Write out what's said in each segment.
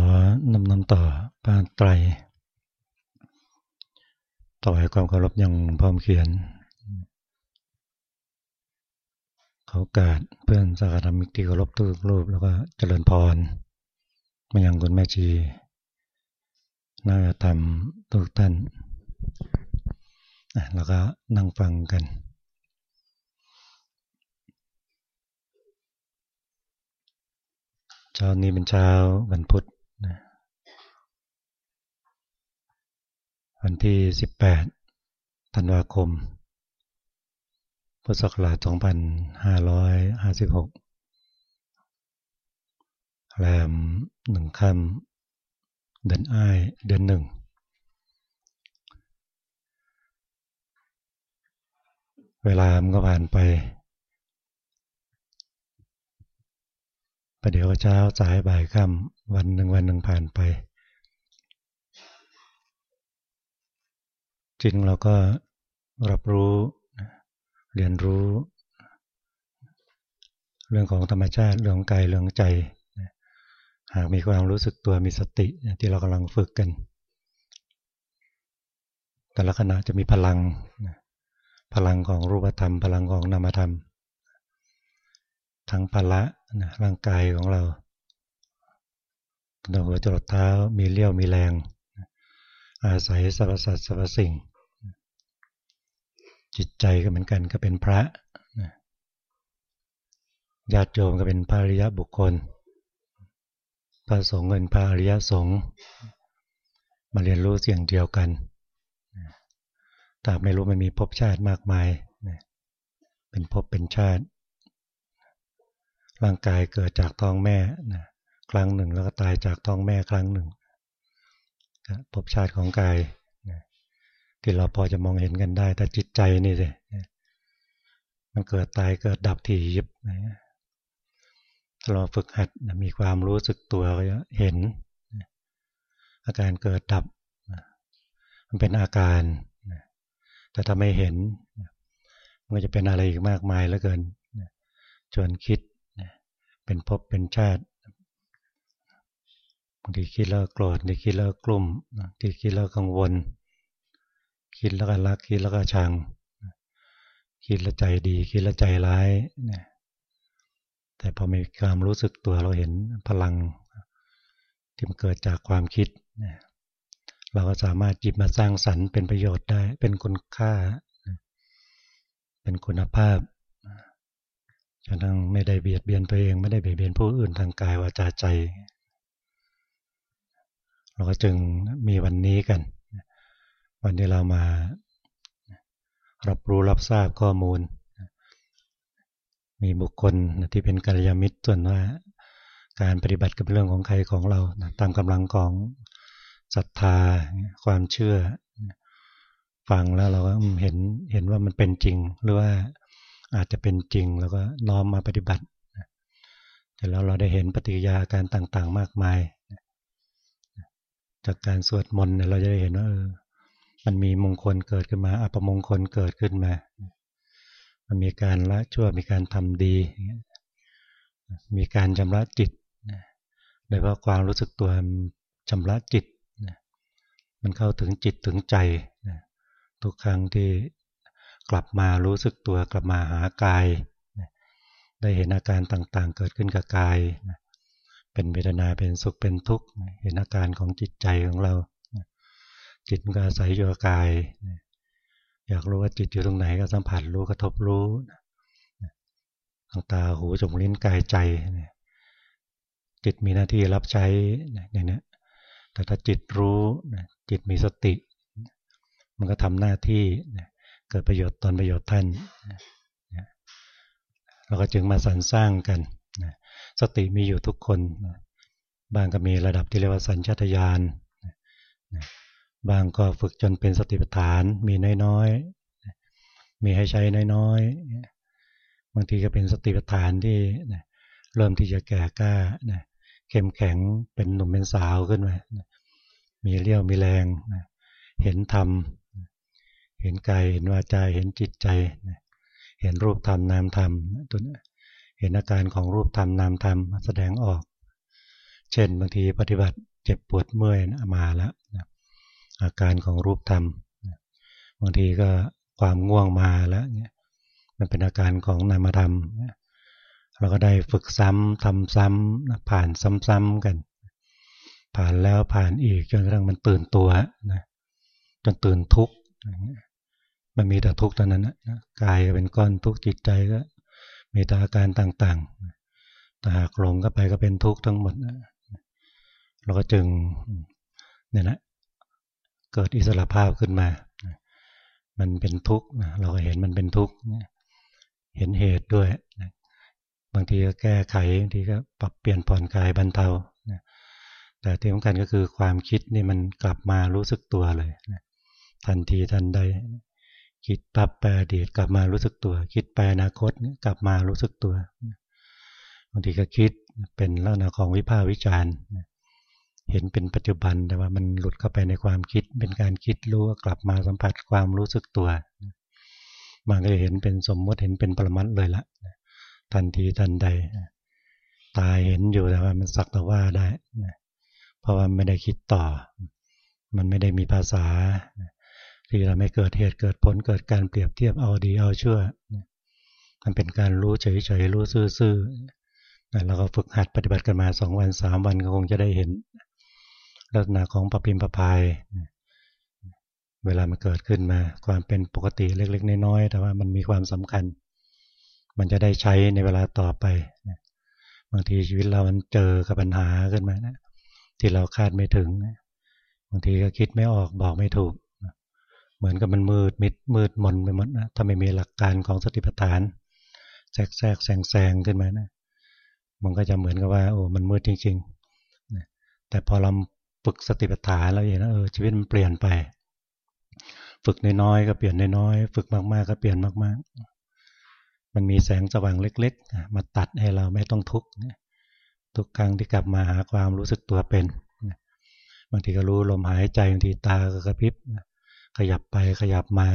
อนำนำต่อปานไตร ต่อให้ความเคารพยังพร้อมเขียน เขากาดเพื่อนสากธรรมิกที่เคารพทุกรูปแล้วก็เจริญพรมายังคุณแม่ชีน่าจะทำทุกท่านแล้วก็นั่งฟังกัน เช้านี้เป็นเช้าวันพุธ วันที่ 18 ธันวาคม พุทธศักราช 2556 แรมหนึ่งค่ำเดือนอ้ายเดือนหนึ่ง เวลามันก็ผ่านไปประเดี๋ยวเช้าสายบ่ายค่ำวันหนึ่งวันหนึ่งผ่านไป จริงเราก็รับรู้เรียนรู้ เรื่องของธรรมชาติเรื่องกายเรื่องใจหากมีความรู้สึกตัวมีสติที่เรากำลังฝึกกัน แต่ละขณะจะมีพลัง พลังของรูปธรรม พลังของนามธรรม ทั้งพละร่างกายของเราตั้งหัวจรดเท้ามีเลี้ยวมีแรง อาศัยสรรพสัตว์สรรพสิ่ง จิตใจก็เหมือนกันก็เป็นพระญาติโยมก็เป็นพระอริยบุคคล พระสงฆ์เป็นพระอริยสงฆ์มาเรียนรู้เสียงเดียวกันแต่ไม่รู้มันมีภพชาติมากมาย เป็นภพเป็นชาติ ร่างกายเกิดจากท้องแม่นะครั้งหนึ่งแล้วก็ตายจากท้องแม่ครั้งหนึ่งภพชาติของกาย ที่เราพอจะมองเห็นกันได้ แต่จิตใจนี่สิมันเกิดตายเกิดดับถี่ยิบนะเราฝึกหัดมีความรู้สึกตัวก็เห็น อาการเกิดดับ มันเป็นอาการ แต่ถ้าไม่เห็น มันจะเป็นอะไรอีกมากมายเหลือเกินชวนคิดเป็นภพเป็นชาติบางทีคิดแล้วโกรธบางทีคิดแล้วกลุ่มบางทีคิดแล้วกังวล คิดแล้วก็รัก คิดแล้วก็ชัง คิดแล้วใจดี คิดแล้วใจร้ายแต่พอมีความรู้สึกตัวเราเห็นพลังที่มันเกิดจากความคิด เราก็สามารถจิบมาสร้างสรรค์เป็นประโยชน์ได้ เป็นคุณค่า เป็นคุณภาพจนทั้งไม่ได้เบียดเบียนตัวเอง ไม่ได้เบียดเบียนผู้อื่นทางกายวาจาใจ เราก็จึงมีวันนี้กัน วันที่เรามารับรู้รับทราบข้อมูล มีบุคคลที่เป็นกัลยาณมิตรส่วนว่าการปฏิบัติกับเรื่องของใครของเราตามกำลังของศรัทธาความเชื่อ ฟังแล้วเราก็เห็นเห็นว่ามันเป็นจริง หรือว่าอาจจะเป็นจริงแล้วก็น้อมมาปฏิบัติแต่แล้วเราได้เห็นปฏิกิริยาการต่างๆ มากมาย จากการสวดมนต์เราจะได้เห็นว่าออ มันมีมงคลเกิดขึ้นมา อัปมงคลเกิดขึ้นมา มันมีการละชั่วมีการทำดี มีการชำระจิตโดยเพราะความรู้สึกตัวชำระจิต มันเข้าถึงจิตถึงใจ ทุกครั้งที่กลับมารู้สึกตัวกลับมาหากาย ได้เห็นอาการต่างๆ เกิดขึ้นกับกาย เป็นเวทนาเป็นสุขเป็นทุกข์ เห็นอาการของจิตใจของเรา จิตก็อาศัยอยู่กับกาย อยากรู้ว่าจิตอยู่ตรงไหนก็สัมผัสรู้กระทบรู้ทางตาหูจมูกลิ้นกายใจ จิตมีหน้าที่รับใช้อย่างนี้แต่ถ้าจิตรู้จิตมีสติ มันก็ทำหน้าที่เกิดประโยชน์ตนประโยชน์ท่านเราก็จึงมาสรรสร้างกันสติมีอยู่ทุกคนบางก็มีระดับที่เรียกว่าสัญชาตญาณ บางก็ฝึกจนเป็นสติปัฏฐานมีน้อยๆ มีให้ใช้น้อยๆ บางทีก็เป็นสติปัฏฐานที่เริ่มที่จะแก่กล้าเข้มแข็งเป็นหนุ่มเป็นสาวขึ้นมามีเลี้ยวมีแรงเห็นธรรมเห็นกายเห็นวาจาเห็นจิตใจ เห็นรูปธรรมนามธรรมตัวนี้เห็นอาการของรูปธรรมนามธรรมแสดงออก เช่นบางทีปฏิบัติเจ็บปวดเมื่อยมาแล้ว อาการของรูปธรรมบางทีก็ความง่วงมาแล้วเนี่ยมันเป็นอาการของนามธรรม เราก็ได้ฝึกซ้ำทำซ้ำผ่านซ้ำๆกัน ผ่านแล้วผ่านอีกจนกระทั่งมันตื่นตัวนะจนตื่นทุกข์มันมีแต่ทุกข์ตอนนั้นนะกายก็เป็นก้อนทุกข์จิตใจก็ มีแต่อาการต่างๆแต่หากหลงก็ไปก็เป็นทุกข์ทั้งหมดเราก็จึงเนี่ยนะ เกิดอิสระภาพขึ้นมา มันเป็นทุกข์เราก็เห็นมันเป็นทุกข์เห็นเหตุด้วย บางทีก็แก้ไขบางทีก็ปรับเปลี่ยนผ่อนคลายบรรเทาแต่ที่สำคัญก็คือความคิดนี่มันกลับมารู้สึกตัวเลยทันทีทันใด คิดปับไปอดีตกลับมารู้สึกตัว คิดไปอนาคตกลับมารู้สึกตัวบางทีก็คิดเป็นลักษณะของวิภาควิจารณ์ เห็นเป็นปัจจุบันแต่ว่ามันหลุดเข้าไปในความคิด เป็นการคิดรู้กลับมาสัมผัสความรู้สึกตัวมันก็จะเห็นเป็นสมมติเห็นเป็นปรมัตเลยละทันทีทันใดตาเห็นอยู่แต่ว่ามันสักแต่ว่าได้เพราะว่าไม่ได้คิดต่อ มันไม่ได้มีภาษาที่เราไม่เกิดเหตุเกิดผลเกิดการเปรียบเทียบเอาดีเอาชั่วมันเป็นการรู้เฉยๆรู้ซื่อๆเราก็ฝึกหัดปฏิบัติกันมาสองวันสามวันก็คงจะได้เห็น ลักษณะของปพิมปพายเวลามันเกิดขึ้นมา ความเป็นปกติเล็ก ๆ น้อยๆแต่ว่ามันมีความสำคัญ มันจะได้ใช้ในเวลาต่อไปบางทีชีวิตเรามันเจอกับปัญหาขึ้นมานะที่เราคาดไม่ถึงบางทีก็คิดไม่ออกบอกไม่ถูก เหมือนกับมันมืดมิดมืดมนไปหมดนะถ้าไม่มีหลักการของสติปัฏฐาน แทรกแทรกแซงแซงขึ้นมานะมันก็จะเหมือนกับว่า โอ้มันมืดจริงๆแต่พอเรา ฝึกสติปัฏฐานแล้วเห็นว่าเออชีวิตมันเปลี่ยนไป ฝึกน้อยๆก็เปลี่ยนน้อยๆฝึกมากๆก็เปลี่ยนมากๆ มันมีแสงสว่างเล็กๆ มาตัดให้เราไม่ต้องทุกข์ทุกครั้งที่กลับมาหาความรู้สึกตัวเป็นบางทีก็รู้ลมหายใจบางทีตาก็กระพริบขยับไปขยับมา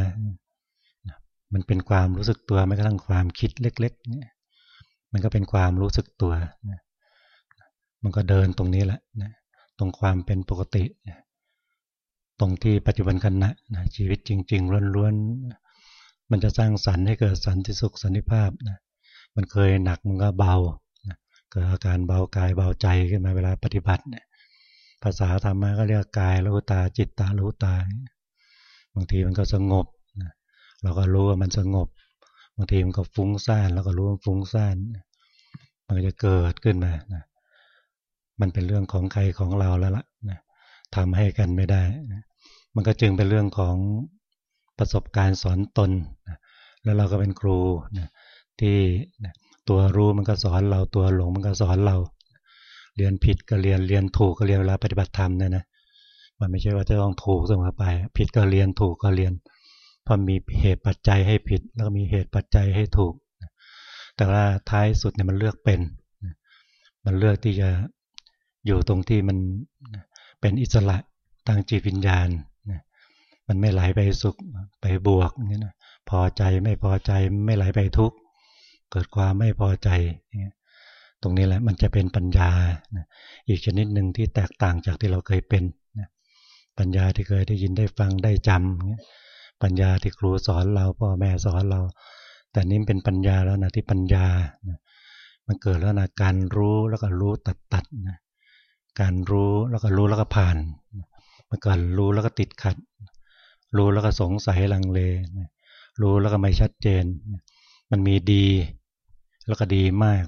มันเป็นความรู้สึกตัวไม่กระทั่งความคิดเล็กๆมันก็เป็นความรู้สึกตัว มันก็เดินตรงนี้แหละ ตรงความเป็นปกติ ตรงที่ปัจจุบันขณะนะชีวิตจริง ๆล้วนๆมันจะสร้างสรรค์ให้เกิดสันติสุขสันติภาพนะมันเคยหนักมันก็เบาเกิดอาการเบากายเบาใจขึ้นมาเวลาปฏิบัติเนี่ยภาษาธรรมะก็เรียกกายรู้ตาจิตตารู้ตา บางทีมันก็สงบเราก็รู้ว่ามันสงบบางทีมันก็ฟุ้งซ่านเราก็รู้ว่าฟุ้งซ่าน มันก็จะเกิดขึ้นมานะ มันเป็นเรื่องของใครของเราแล้วล่ะนะทำให้กันไม่ได้นะมันก็จึงเป็นเรื่องของประสบการณ์สอนตนนะแล้วเราก็เป็นครูนะที่นะตัวรู้มันก็สอนเราตัวหลงมันก็สอนเรา เรียนผิดก็เรียนเรียนถูกก็เรียนเวลาปฏิบัติธรรมเนี่ยนะมันไม่ใช่ว่าจะต้องถูกเสมอไป ผิดก็เรียนถูกก็เรียนพอมีเหตุปัจจัยให้ผิด แล้วก็มีเหตุปัจจัยให้ถูก แต่ว่าท้ายสุดเนี่ยมันเลือกเป็น มันเลือกที่จะ อยู่ตรงที่มันเป็นอิสระทางจิตวิญญาณมันไม่ไหลไปสุขไปบวกนี่นะพอใจไม่พอใจไม่ไหลไปทุกข์เกิดความไม่พอใจ ตรงนี้แหละมันจะเป็นปัญญาอีกชนิดหนึ่งที่แตกต่างจากที่เราเคยเป็นปัญญาที่เคยได้ยินได้ฟังได้จำปัญญาที่ครูสอนเราพ่อแม่สอนเรา แต่นี้เป็นปัญญาแล้วนะที่ปัญญามันเกิดแล้วนะการรู้แล้วก็รู้ตัดตัดนะ การรู้แล้วก็รู้แล้วก็ผ่านเมื่อก่อนรู้แล้วก็ติดขัด รู้แล้วก็สงสัยลังเล รู้แล้วก็ไม่ชัดเจน มันมีดี แล้วก็ดีมาก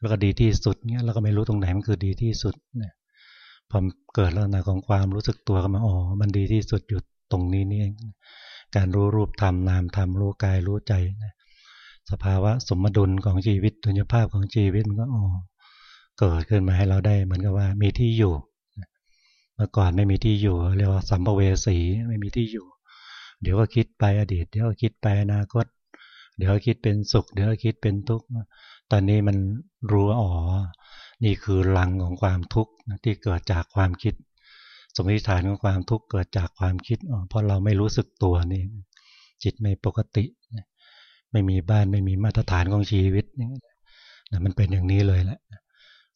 แล้วก็ดีที่สุดเนี้ยแล้วก็ไม่รู้ตรงไหนมันคือดีที่สุดเนี่ยพอเกิดลักษณะของความรู้สึกตัวก็มาอ๋อมันดีที่สุดอยู่ตรงนี้นี่เองการรู้รูปธรรมนามธรรมรู้กายรู้ใจสภาวะสมดุลของชีวิตดุลยภาพของชีวิตมันก็อ๋อ เกิดขึ้นมาให้เราได้เหมือนกับว่ามีที่อยู่ เมื่อก่อนไม่มีที่อยู่ เรียกว่าสัมภเวสีไม่มีที่อยู่ เดี๋ยวก็คิดไปอดีต เดี๋ยวก็คิดไปอนาคต เดี๋ยวก็คิดเป็นสุข เดี๋ยวก็คิดเป็นทุกข์ ตอนนี้มันรู้อ๋อ นี่คือลังของความทุกข์ที่เกิดจากความคิด สมมติฐานของความทุกข์เกิดจากความคิดเพราะเราไม่รู้สึกตัวนี่จิตไม่ปกติ ไม่มีบ้านไม่มีมาตรฐานของชีวิตนี่มันเป็นอย่างนี้เลยแหละ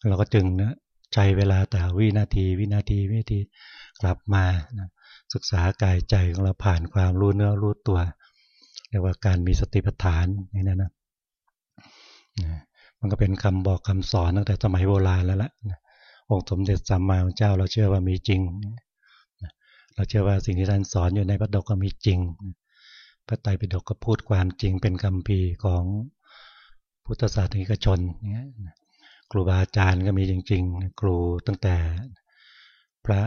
เราก็จึงนะใจเวลาแต่วินาที วินาทีวินาทีกลับมานะศึกษากายใจของเราผ่านความรู้เนื้อรู้ตัวเรียกว่าการมีสติปัฏฐานอย่างนั้นะมันก็เป็นคำบอกคำสอนตั้งแต่สมัยโบราณแล้วละองค์สมเด็จสัมมาสัมพุทธเจ้าเราเชื่อว่ามีจริง เราเชื่อว่าสิ่งที่ท่านสอนอยู่ในพระดกก็มีจริง พระไตรปิฎกก็พูดความจริงเป็นคำพีของพุทธศาสนิกชน ครูบาอาจารย์ก็มีจริง ๆ ครูตั้งแต่ พระ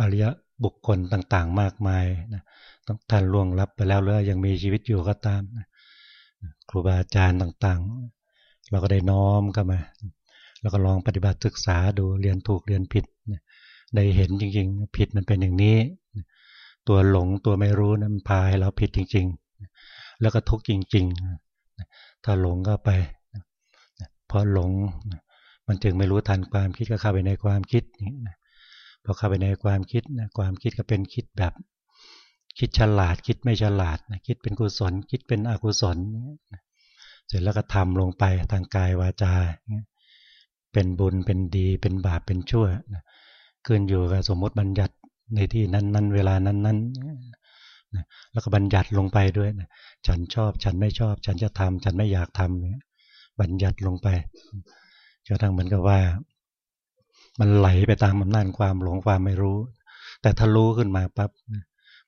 อริยบุคคลต่างๆ มากมายนะท่านล่วงลับไปแล้วแล้วยังมีชีวิตอยู่ก็ตามนะครูบาอาจารย์ต่างๆ เราก็ได้น้อมเข้ามา แล้วก็ลองปฏิบัติศึกษาดูเรียนถูกเรียนผิดได้เห็นจริง ๆ ผิดมันเป็นอย่างนี้ ตัวหลงตัวไม่รู้นั้นพาให้เราผิดจริง ๆ แล้วก็ทุกข์จริง ๆ ถ้าหลงก็ไป พอหลง มันจึงไม่รู้ทันความคิดก็เข้าไปในความคิดพอเข้าไปในความคิดนะความคิดก็เป็นคิดแบบ คิดฉลาด คิดไม่ฉลาดนะคิดเป็นกุศล คิดเป็นอกุศลเสร็จแล้วก็ทำลงไปทางกายวาจาเป็นบุญเป็นดีเป็นบาปเป็นชั่วขึ้นอยู่กับสมมติบัญญัติในที่นั้นนั้นเวลานั้นนั้นแล้วก็บัญญัติลงไปด้วยนะฉันชอบฉันไม่ชอบ ฉันจะทำฉันไม่อยากทำเนี่ย บัญญัติลงไปจนทั้งเหมือนกับว่า มันไหลไปตามอำนาจความหลงความไม่รู้ แต่ถ้ารู้ขึ้นมาปั๊บ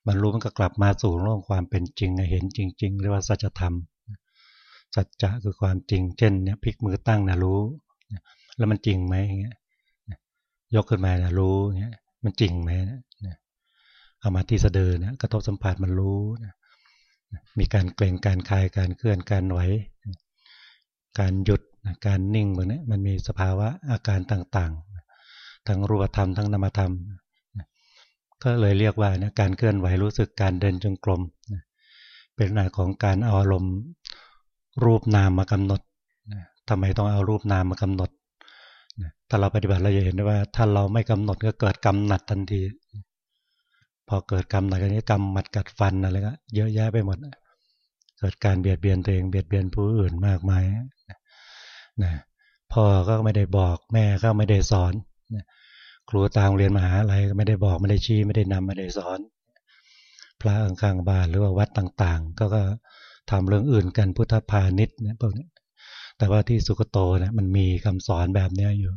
มันรู้มันก็กลับมาสู่โลกความเป็นจริงเห็นจริง ๆ เรียกว่าสัจธรรม สัจจะคือความจริง เช่นเนี่ยพลิกมือตั้งนะรู้ แล้วมันจริงไหมเงี้ยยกขึ้นมานะรู้เงี้ยมันจริงไหมเอามาที่สะดือนะกระทบสัมผัสมันรู้นะมีการเกรงการคลายการเคลื่อนการไหว การหยุดการนิ่งแบบนี้มันมีสภาวะอาการต่างๆ ทั้งรูปธรรมทั้งนามธรรม ก็เลยเรียกว่าการเคลื่อนไหวรู้สึกการเดินจงกรมเป็นหน้าของการเอาอารมณ์รูปนามมากำหนดทำไมต้องเอารูปนามมากำหนดถ้าเราปฏิบัติเราจะเห็นได้ว่าถ้าเราไม่กำหนดก็เกิดกรรมหนัดทันที พอเกิดกรรมหนัดนี้กรรมหมัดกัดฟันอะไรก็เยอะแยะไปหมด เกิดการเบียดเบียนตัวเองเบียดเบียนผู้อื่นมากมายนะพ่อก็ไม่ได้บอกแม่ก็ไม่ได้สอนครูตามเรียนมหาอะไรก็ไม่ได้บอกไม่ได้ชี้ไม่ได้นำไม่ได้สอน พระข้างบ้านหรือว่าวัดต่างๆ ก็ก็ทำเรื่องอื่นกันพุทธพาณิชย์นะพวกนี้แต่ว่าที่สุกโตนะมันมีคำสอนแบบนี้อยู่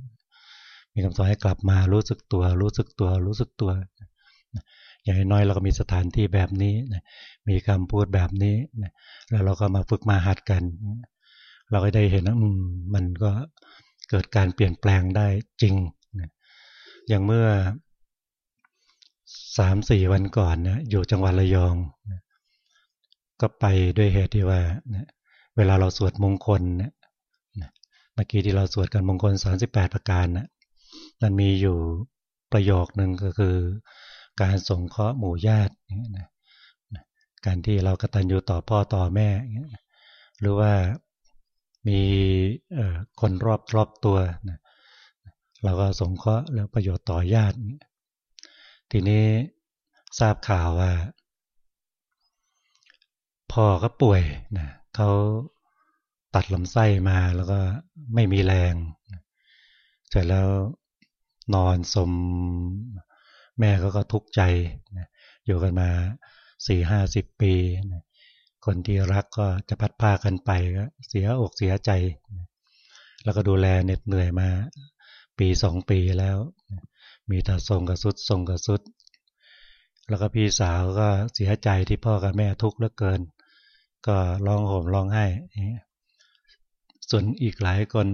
มีคำสอนให้กลับมารู้สึกตัว รู้สึกตัว รู้สึกตัว อย่างน้อยเราก็มีสถานที่แบบนี้มีคำพูดแบบนี้แล้วเราก็มาฝึกมาหัดกัน เราก็ได้เห็นว่ามันก็เกิดการเปลี่ยนแปลงได้จริงอย่างเมื่อสามสี่วันก่อนนะอยู่จังหวัดระยองก็ไปด้วยเหตุที่ว่าเวลาเราสวดมงคลเนี่ยเมื่อกี้ที่เราสวดกันมงคลสาสิบแปดประการนะมันมีอยู่ประโยคหนึ่งก็คือ การสงเคราะห์หมู่ญาติการที่เรากตัญญูต่อพ่อต่อแม่ หรือว่ามีคนรอบรอบตัวนะเราก็สงเคราะห์แล้วประโยชน์ต่อญาติ ทีนี้ทราบข่าวว่าพ่อก็ป่วยนะเขาตัดลำไส้มาแล้วก็ไม่มีแรง เสร็จแล้วนอนสม แม่เขาก็ทุกข์ใจนะอยู่กันมาสี่ห้าสิบปีนะคนที่รักก็จะพัดพากันไปก็เสียอกเสียใจแล้วก็ดูแลเหน็ดเหนื่อยมาปีสองปีแล้วมีแต่ทรงกระสุดทรงกระสุด แล้วก็พี่สาวก็เสียใจที่พ่อกับแม่ทุกข์เหลือเกิน ก็ร้องห่มร้องไห้ส่วนอีกหลายคน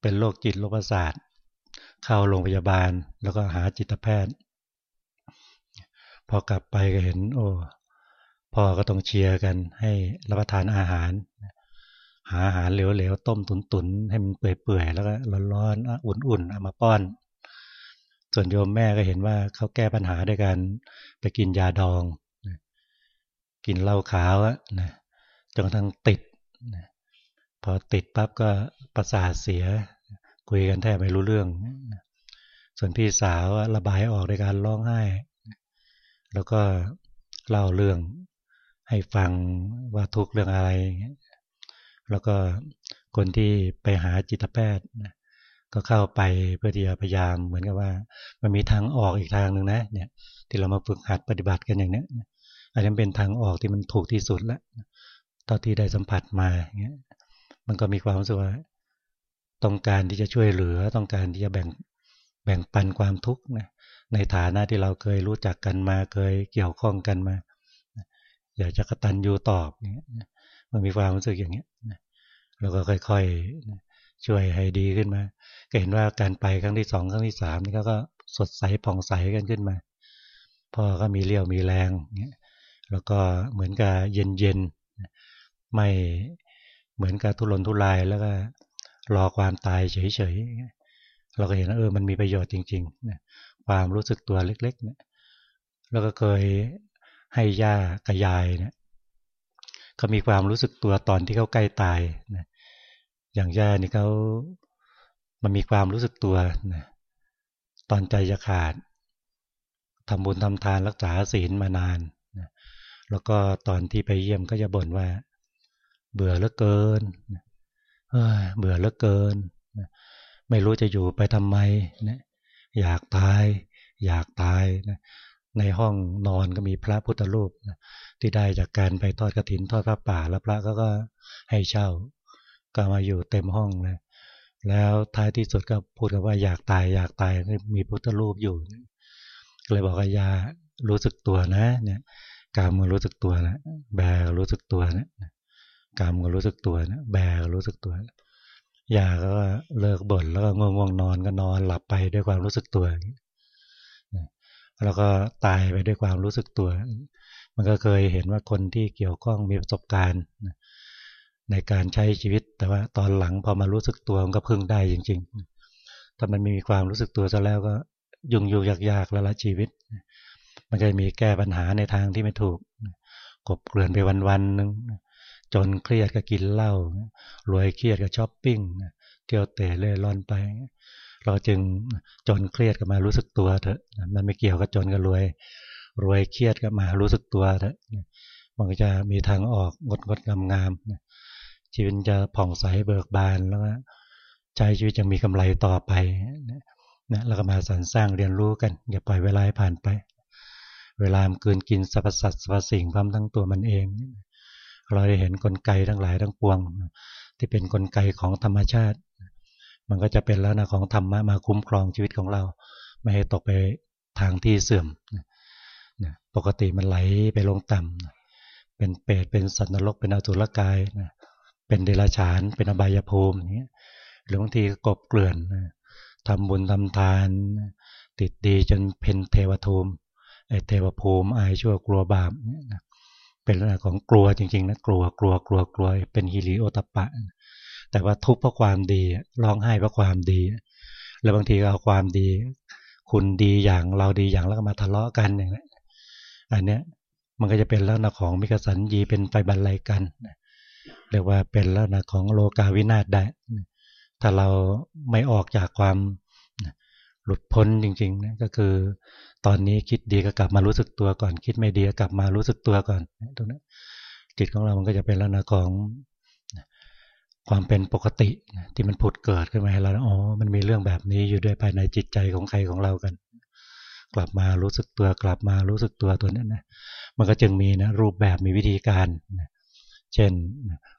เป็นโรคจิตโรคประสาทเข้าโรงพยาบาลแล้วก็หาจิตแพทย์ พอกลับไปก็เห็น โอ้พ่อก็ต้องเชียร์กัน ให้รับประทานอาหาร หาอาหารเหลวๆต้มตุนๆให้มันเปื่อยๆแล้วก็ร้อนๆอุ่นๆเอามาป้อน ส่วนโยมแม่ก็เห็นว่าเขาแก้ปัญหาด้วยการไปกินยาดองกินเหล้าขาวนะจนกระทั่งติดพอติดปั๊บก็ประสาทเสีย คุยกันแทบไม่รู้เรื่อง ส่วนพี่สาวระบายออกในการร้องไห้ แล้วก็เล่าเรื่องให้ฟังว่าทุกเรื่องอะไร แล้วก็คนที่ไปหาจิตแพทย์ก็เข้าไปเพื่อที่จะพยายามเหมือนกับว่า มันมีทางออกอีกทางหนึ่งนะเนี่ย ที่เรามาฝึกหัดปฏิบัติกันอย่างนี้อันนี้เป็นทางออกที่มันถูกที่สุดแล้วตอนที่ได้สัมผัสมาเงี้ยมันก็มีความรู้สึกว่าต้องการที่จะช่วยเหลือต้องการที่จะแบ่งแบ่งปันความทุกข์นะ ในฐานะที่เราเคยรู้จักกันมาเคยเกี่ยวข้องกันมา อยากจะกระตันยูตอบเนี่ยมันมีความรู้สึกอย่างนี้แล้วก็ค่อยๆช่วยให้ดีขึ้นมา ก็เห็นว่าการไปครั้งที่สองครั้งที่สามนี่ก็สดใสผ่องใสกันขึ้นมาพ่อก็มีเลี้ยวมีแรงเนี่ยแล้วก็เหมือนกับเย็นเย็นไม่เหมือนกับทุรนทุรายแล้วก็รอความตายเฉยๆเราก็เห็นว่าเออมันมีประโยชน์จริงๆ ความรู้สึกตัวเล็กๆเนี่ยแล้วก็เคยให้ย่ากับยายเนี่ยเขามีความรู้สึกตัวตอนที่เขาใกล้ตายนะอย่างย่านี่เขามันมีความรู้สึกตัวนะตอนใจจะขาดทำบุญทำทานรักษาศีลมานานนะแล้วก็ตอนที่ไปเยี่ยมก็จะบ่นว่า เบื่อเหลือเกินเเบื่อเหลือเกิน ไม่รู้จะอยู่ไปทำไมนะ อยากตาย อยากตายนะในห้องนอนก็มีพระพุทธรูปนะที่ได้จากการไปทอดกระถินทอดพระป่า แล้วพระก็ก็ให้เช่า ก็มาอยู่เต็มห้องนะแล้วท้ายที่สุดก็พูดกันว่าอยากตาย อยากตายมีพุทธรูปอยู่เลยบอกว่ายารู้สึกตัวนะ เนี่ยกามก็รู้สึกตัวนะแบกรู้สึกตัวนะกามก็รู้สึกตัวนะแบกรู้สึกตัว ยาก็เลิกบ่นแล้วก็ง่วงนอนก็นอนหลับไปด้วยความรู้สึกตัวแล้วก็ตายไปด้วยความรู้สึกตัว มันก็เคยเห็นว่าคนที่เกี่ยวข้องมีประสบการณ์ในการใช้ชีวิต แต่ว่าตอนหลังพอมารู้สึกตัวมันก็พึ่งได้จริงๆถ้ามันมีความรู้สึกตัวซะแล้วก็ยุ่งยุ่งยากๆแล้วละชีวิต มันก็มีแก้ปัญหาในทางที่ไม่ถูกกบเกลื่อนไปวันๆนึง จนเครียดก็กินเหล้ารวยเครียดก็ช้อปปิ้งเที่ยวเตร่เร่ร่อนไป เราจึงจนเครียดก็มารู้สึกตัวเถอะมันไม่เกี่ยวกับจนกับรวย รวยเครียดก็มารู้สึกตัวเถอะมันก็จะมีทางออกงดงดงามงามชีวิตจะผ่องใสเบิกบานแล้วก็ใจชีวิตจะมีกำไรต่อไปนะแล้วก็มาสรรสร้างเรียนรู้กันอย่าปล่อยเวลาผ่านไป เวลามันกินกินสรรพสัตว์สรรพสิ่งพร้อมทั้งตัวมันเอง เราได้เห็นนกลไกทั้งหลายทั้งปวง ที่เป็นนกลไกของธรรมชาติ มันก็จะเป็นแล้วนะของธรรมะมาคุ้มครองชีวิตของเรา ไม่ให้ตกไปทางที่เสื่อมปกติมันไหลไปลงต่ำเป็นเปรตเป็นสัตว์นรกเป็นอสุรกายเป็นเดรัจฉาน เป็นอบายภูมิอย่างเงี้ยหรือบางทีกบเกลื่อนทำบุญทำทาน ติดดีจนเพนเทวทูมไอเทวภูมิอายชั่วกลัวบาป เป็นลักษณะของกลัวจริงๆนะกลัวกลัวกลัวกลัวเป็นฮิริโอตปะ แต่ว่าทุกข์เพราะความดีร้องไห้เพราะความดี แล้วบางทีก็เอาความดี คุณดีอย่างเราดีอย่างแล้วก็มาทะเลาะกันอย่างนี้อันเนี้ยมันก็จะเป็นลักษณะของมิกสันยีเป็นไฟบรรลัยกันเรียกว่าเป็นลักษณะของโลกาวินาศได้ถ้าเราไม่ออกจากความ หลุดพ้นจริงๆนะก็คือตอนนี้คิดดีก็กลับมารู้สึกตัวก่อน คิดไม่ดีก็กลับมารู้สึกตัวก่อนตรงนี้จิตของเรามันก็จะเป็นลักษณะของความเป็นปกติที่มันผุดเกิดขึ้นมาให้เราอ๋อมันมีเรื่องแบบนี้อยู่ด้วยภายในจิตใจของใครของเรากัน กลับมารู้สึกตัวกลับมารู้สึกตัวตัวนี้นะมันก็จึงมีนะรูปแบบมีวิธีการเช่น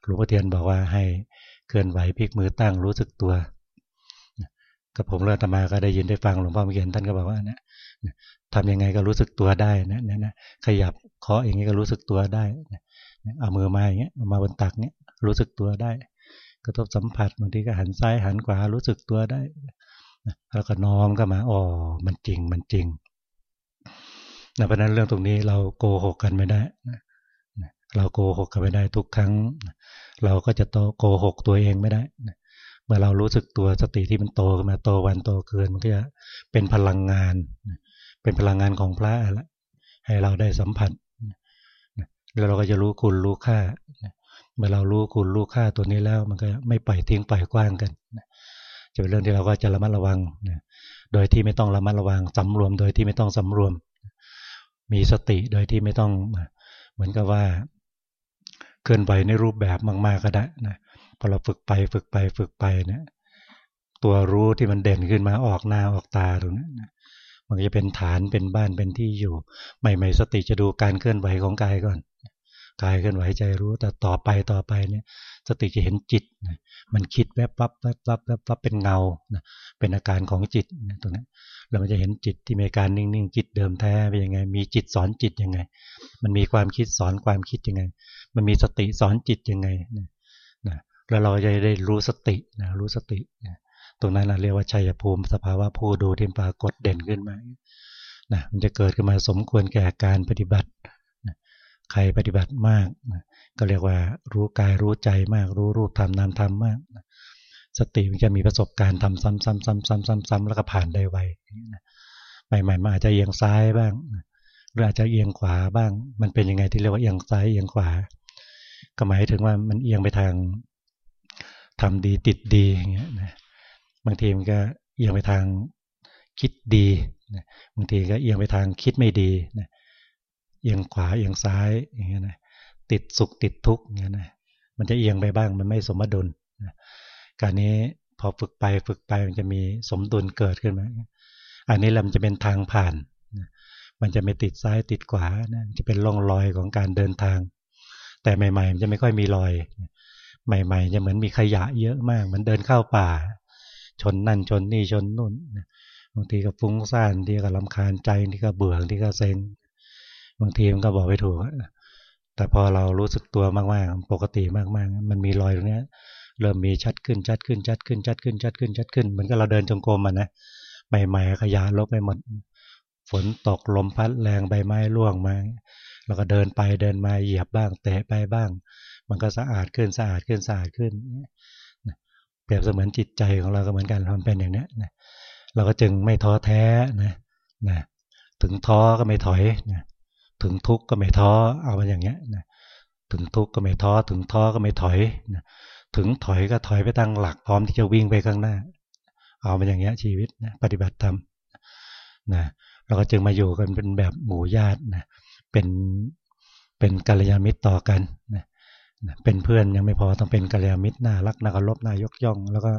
หลวงพ่อเทียนบอกว่าให้เคลื่อนไหวพลิกมือตั้งรู้สึกตัว กับผมเรื่องธรรมาก็ได้ยินได้ฟังหลวงพ่อเมื่อกี้ท่านก็บอกว่าเนี่ยทำยังไงก็รู้สึกตัวได้นะเนี่ยนะขยับเคาะอย่างนี้ก็รู้สึกตัวได้เอามือมาอย่างเงี้ยเอามาบนตักเนี้ยรู้สึกตัวได้ กระทบสัมผัสบางทีก็หันซ้ายหันขวารู้สึกตัวได้แล้วก็น้อมก็มาอ๋อมันจริงมันจริงเพราะนั้นเรื่องตรงนี้เราโกหกกันไม่ได้เราโกหกกันไม่ได้ทุกครั้ง เราก็จะโกหกตัวเองไม่ได้ เมื่อเรารู้สึกตัวสติที่มันโตขึ้นมาโตวันโตเกินมันก็จะเป็นพลังงาน เป็นพลังงานของพระละให้เราได้สัมผัสแล้วเราก็จะรู้คุณรู้ค่า เมื่อเรารู้คุณรู้ค่าตัวนี้แล้ว มันก็ไม่ปล่อยทิ้งปล่อยกว้างกัน จะเป็นเรื่องที่เราก็จะระมัดระวัง โดยที่ไม่ต้องระมัดระวังสำรวม โดยที่ไม่ต้องสำรวม มีสติโดยที่ไม่ต้อง เหมือนกับว่า เคลื่อนไหวในรูปแบบมาก ๆก็ได้นะ อเราฝึกไปฝึกไปฝึกไปเนี่ย ตัวรู้ที่มันเด่นขึ้นมาออกหน้าออกตาตรงนั้นมันจะเป็นฐานเป็นบ้านเป็นที่อยู่ ใหม่ ๆ สติจะดูการเคลื่อนไหวของกายก่อนกายเคลื่อนไหวใจรู้แต่ต่อไปต่อไปเนี่ย สติจะเห็นจิตมันคิดแวบวับแวบวับแวบวับเป็นเงาเป็นอาการของจิตตรงนั้นเรามันจะเห็นจิตที่มีการนิ่งๆจิตเดิมแท้เป็นยังไง มีจิตสอนจิตยังไง มันมีความคิดสอนความคิดยังไง มันมีสติสอนจิตยังไงนะ แล้วเราจะได้รู้สตินะรู้สติตรงนั้นเราเรียกว่าชัยภูมิสภาวะผู้ดูที่ปรากฏเด่นขึ้นมานะมันจะเกิดขึ้นมาสมควรแก่การปฏิบัติใครปฏิบัติมากก็เรียกว่ารู้กายรู้ใจมาก รู้รูปธรรมนามธรรมมากสติมันจะมีประสบการณ์ทำซ้ำๆๆๆๆแล้วก็ผ่านได้ไวใหม่ๆมันอาจจะเอียงซ้ายบ้างหรืออาจจะเอียงขวาบ้าง มันเป็นยังไงที่เรียกว่าเอียงซ้ายเอียงขวา ก็หมายถึงว่ามันเอียงไปทาง ทำดีติดดีอย่างเงี้ยนะบางทีมันก็เอียงไปทางคิดดีบางทีก็เอียงไปทางคิดไม่ดีนะเอียงขวาเอียงซ้ายอย่างเงี้ยนะติดสุขติดทุกข์อย่างเงี้ยนะมันจะเอียงไปบ้างมันไม่สมดุลการนี้พอฝึกไปฝึกไปมันจะมีสมดุลเกิดขึ้นมาอันนี้แหละมันจะเป็นทางผ่านมันจะไม่ติดซ้ายติดขวานะจะเป็นร่องรอยของการเดินทาง แต่ใหม่ๆมันจะไม่ค่อยมีรอย ใหม่ๆจะเหมือนมีขยะเยอะมาก เหมือนเดินเข้าป่า ชนนั่นชนนี่ชนนู่นบางทีก็ฟุ้งซ่านที่ก็ลำคาญใจที่ก็เบื่อที่ก็เซ็งบางทีมันก็บอกไม่ถูกแต่พอเรารู้สึกตัวมากๆ ปกติมากๆ มันมีรอยตรงนี้เริ่มมีชัดขึ้นชัดขึ้นชัดขึ้นชัดขึ้นชัดขึ้นชัดขึ้นเหมือนกับเราเดินจงกรมมันนะใหม่ๆขยะลบไปหมดฝนตกลมพัดแรงใบไม้ร่วงมาเราก็เดินไปเดินมาเหยียบบ้างเตะไปบ้าง มันก็สะอาดขึ้นสะอาดขึ้นสะอาดขึ้นเปรียบเสมือนจิตใจของเราก็เหมือนกันทำเป็นอย่างเนี้นะเราก็จึงไม่ท้อแท้นะนะถึงท้อก็ไม่ถอยนะถึงทุกข์ก็ไม่ท้อเอามาอย่างเงี้ยนะถึงทุกข์ก็ไม่ท้อถึงท้อก็ไม่ถอยนะถึงถอยก็ถอยไปตั้งหลักพร้อมที่จะวิ่งไปข้างหน้า เอามาอย่างเงี้ยชีวิตนะปฏิบัติธรรมนะเราก็จึงมาอยู่กันเป็นแบบหมู่ญาตินะเป็นเป็นกัลยาณมิตรต่อกันนะ เป็นเพื่อนยังไม่พอต้องเป็นกัลยาณมิตรน่ารักน่าเคารพน่ายกย่อง แล้วก็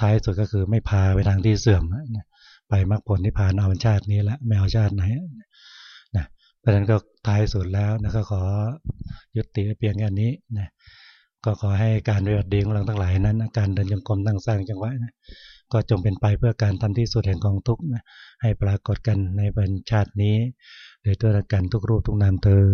ท้ายสุดก็คือไม่พาไปทางที่เสื่อมไปมรรคผลนิพพานเอาชาตินี้ละไม่เอาชาติไหนนะเพราะฉะนั้นก็ท้ายสุดแล้วนะก็ขอยุติเพียงแค่นี้นะก็ขอให้การเรียดดีของเราทั้งหลายนั้นการเดินจงกรมตั้งสร้างจังหวะนะก็จงเป็นไปเพื่อการทำที่สุดแห่งกองทุกนะให้ปรากฏกันในบรรชาตินี้โดยตัวกันทุกรูปทุกนามเธอ